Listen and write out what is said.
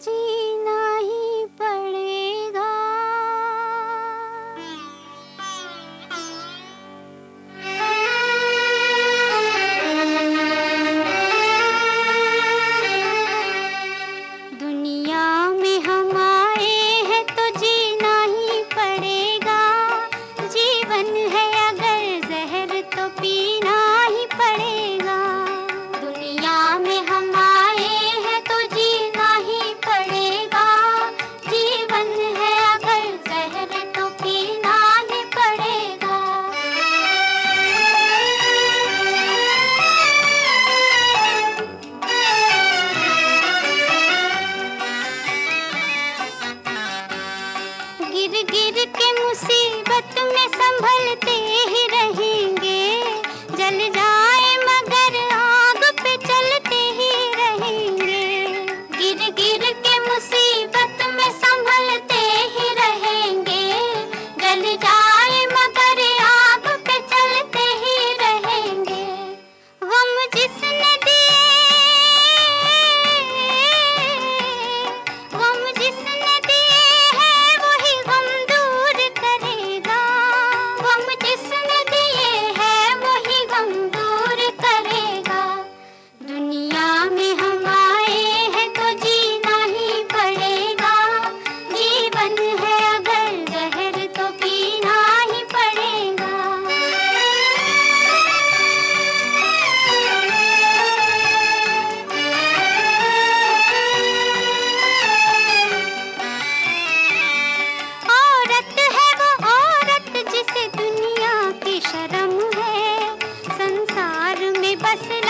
जीना ही पड़ेगा। दुनिया में हम आए हैं तो जीना ही पड़ेगा। जीवन है मोहब्बत में संभलते ही रहेंगे। जल जा बसना